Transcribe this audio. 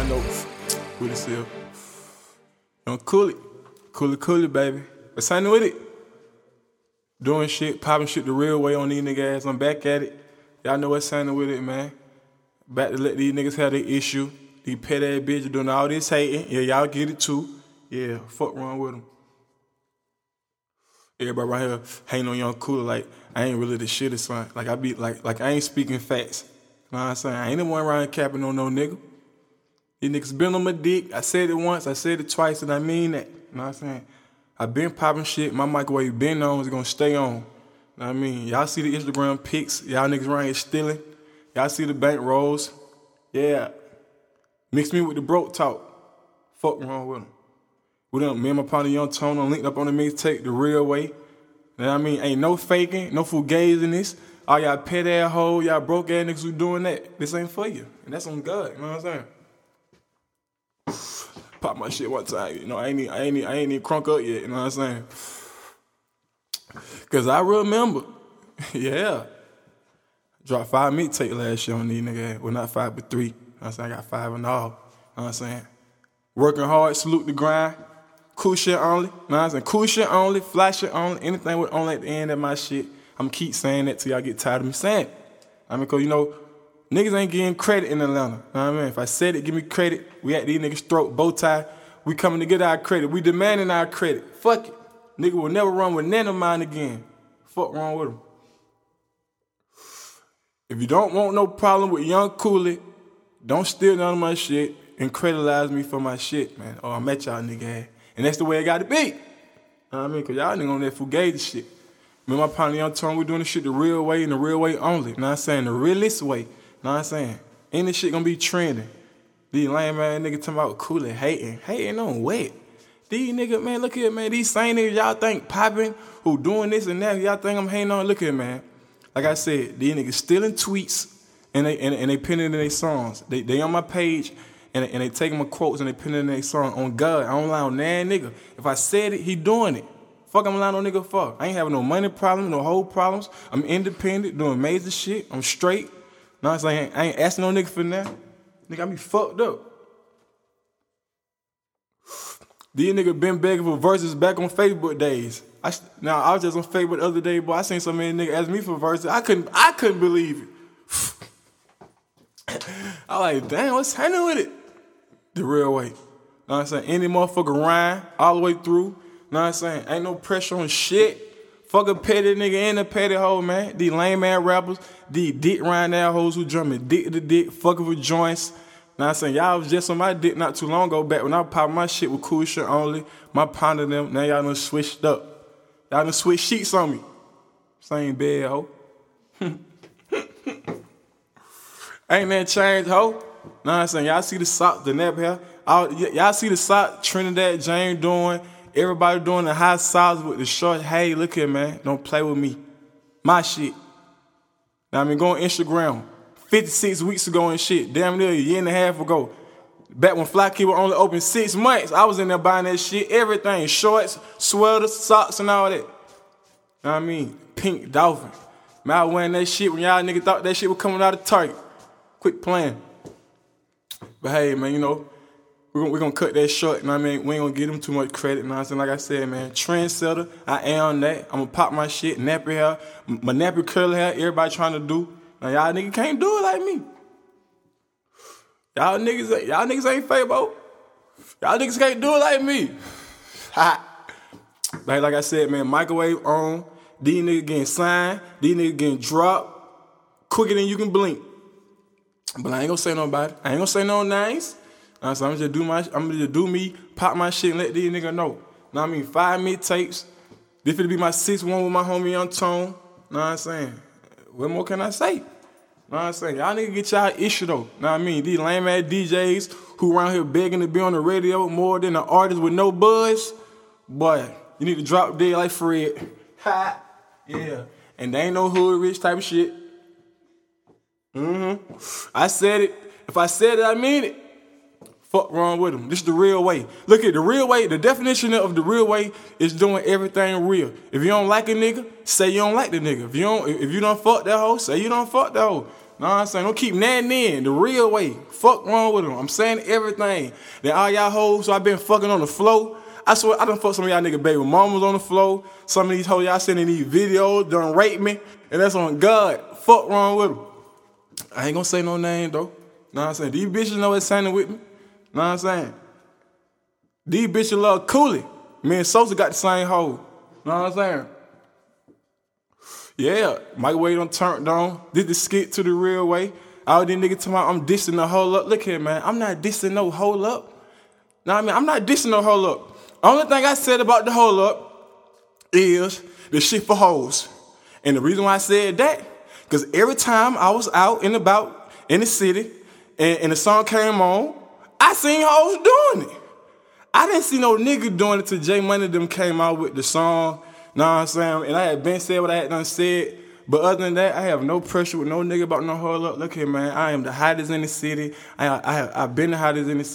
y'all know who this is. Young Cooley. Cooley Cooley, baby. What's happening with it? Doing shit, popping shit the real way on these niggas. I'm back at it. Y'all know what's happening with it, man. Back to let these niggas have their issue. These pet ass bitches doing all this hating. Yeah, y'all get it too. Yeah, fuck wrong with them. Everybody right here hating on Young Cooley like I ain't really the shit or something. Like I be like like I ain't speaking facts. You know what I'm saying? I ain't the one around capping on no nigga. These niggas been on my dick. I said it once, I said it twice, and I mean that. You know what I'm saying? I been popping shit. My microwave been on, is gonna stay on. You know what I mean? Y'all see the Instagram pics. Y'all niggas around here stealing. Y'all see the bank rolls. Yeah. Mix me with the broke talk. Fuck wrong with them. We done, me and my partner Young Tone linked up on the mixtape the real way. You know what I mean? Ain't no faking, no fugazi in this. All y'all pet ass hoe, y'all broke ass niggas who doing that. This ain't for you. And that's on God, you know what I'm saying? Pop my shit one time, you know, I ain't, I ain't, I ain't even crunk up yet, you know what I'm saying? Cause I remember, yeah. Dropped five mixtape last year on these niggas. Well, not five, but three. You know I'm saying? I got five and all. You know what I'm saying? Working hard, salute the grind. Cool shit only. You know I'm saying? Cool shit only, flash shit only. Anything with only at the end of my shit. I'm keep saying that till y'all get tired of me saying it. I mean, cause you know, niggas ain't getting credit in Atlanta. Know what I mean? If I said it, give me credit. We at these niggas' throat, bow tie. We coming to get our credit. We demanding our credit. Fuck it. Nigga will never run with none of mine again. Fuck wrong with him. If you don't want no problem with Young Cooley, don't steal none of my shit and creditize me for my shit, man. Or I met y'all nigga. And that's the way it gotta be. You know what I mean? Cause y'all nigga on that fugazi shit. Me and my partner Young Tone, we doing this shit the real way and the real way only. You know what I'm saying? The realest way. Know what I'm saying? This shit gonna be trending. These lame man nigga talking about Cooley hating. Hating on what? These niggas, man, look here, man. These same niggas y'all think popping, who doing this and that, y'all think I'm hating on. Look here, man. Like I said, these niggas stealing tweets and they and, and they pinning in their songs. They they on my page and, and they taking my quotes and they pinning in their song. On God, I don't lie on that nigga. If I said it, he doing it. Fuck I'm lying on nigga fuck. I ain't having no money problems, no whole problems. I'm independent, doing major shit. I'm straight. What I'm saying? I ain't asking no nigga for that. Nigga, I be fucked up. These niggas been begging for verses back on Facebook days. I, now I was just on Facebook the other day, boy. I seen so many niggas ask me for verses. I couldn't, I couldn't believe it. I like, damn, what's happening with it? The real way. Know what I'm saying? Any motherfucker rhyme all the way through. Know what I'm saying? Ain't no pressure on shit. Fuck a petty nigga and a petty hoe, man. These lame ass rappers, these dick rhyme ass hoes who drumming dick to dick, fucking with joints. Now I'm saying y'all was just on my dick not too long ago back when I popped my shit with cool shit only. My ponder them. Now y'all done switched up. Y'all done switched sheets on me. Same bed, ho. Ain't that changed, ho? Nah, I'm saying y'all see the sock, the nap hair. Y'all see the sock Trinidad James doing. Everybody doing the high sauce with the short. Hey, look here, man. Don't play with me. My shit. Now I mean, go on Instagram. 56 weeks ago and shit. Damn near a year and a half ago. Back when Fly Kid was only open six months, I was in there buying that shit, everything. Shorts, sweaters, socks, and all that. Know I mean? Pink Dolphin. Man, I wearing that shit when y'all niggas thought that shit was coming out of Target. Quit playing. But hey, man, you know, we're gonna, we gonna cut that short, and I mean? We ain't gonna give them too much credit, I'm saying? Like I said, man, trendsetter, I am that. I'm gonna pop my shit, nappy hair, my nappy curly hair, everybody trying to do. Now y'all niggas can't do it like me. Y'all niggas, y'all niggas ain't Fabo. Y'all niggas can't do it like me. Like, like I said, man, microwave on. These niggas getting signed. These niggas getting dropped quicker than you can blink. But I ain't gonna say nobody. I ain't gonna say no names. Uh, so I'm just do my, I'm gonna just do me, pop my shit, and let these niggas know. Know what I mean? Five mid tapes. This finna be my sixth one with my homie Young Tone. Know what I'm saying? What more can I say? Know what I'm saying? Y'all niggas get y'all issue though. Know what I mean? These lame ass DJs who around here begging to be on the radio more than the artists with no buzz. Boy, you need to drop dead like Fred. Ha! Yeah. And they ain't no hood rich type of shit. Mm-hmm. I said it. If I said it, I mean it. Fuck wrong with them. This is the real way. Look at the real way. The definition of the real way is doing everything real. If you don't like a nigga, say you don't like the nigga. If you don't, if you don't fuck that hoe, say you don't fuck that hoe. Know what I'm saying? Don't keep nothing in the real way. Fuck wrong with them. I'm saying everything. Then all y'all hoes, so I been fucking on the floor. I swear I done fuck some of y'all nigga baby mamas on the floor. Some of these hoes y'all sending these videos done rape me, and that's on God. Fuck wrong with them. I ain't gonna say no name though. Know what I'm saying? These bitches know what's signing with me. Know what I'm saying? These bitches love Cooley. Me and Sosa got the same hoe. Know what I'm saying? Yeah, microwave done turned on. Did the skit to the real way. All these niggas talking about I'm dissing the hold up. Look here, man. I'm not dissing no hold up. What I mean? I'm not dissing no hold up. Only thing I said about the hold up is the shit for hoes. And the reason why I said that, because every time I was out and about in the city and, and the song came on, I seen hoes doing it. I didn't see no nigga doing it till J Money them came out with the song. Know what I'm saying? And I had been said what I had done said. But other than that, I have no pressure with no nigga about no hold up. Look here, man. I am the hottest in the city. I, I, I've been the hottest in the city.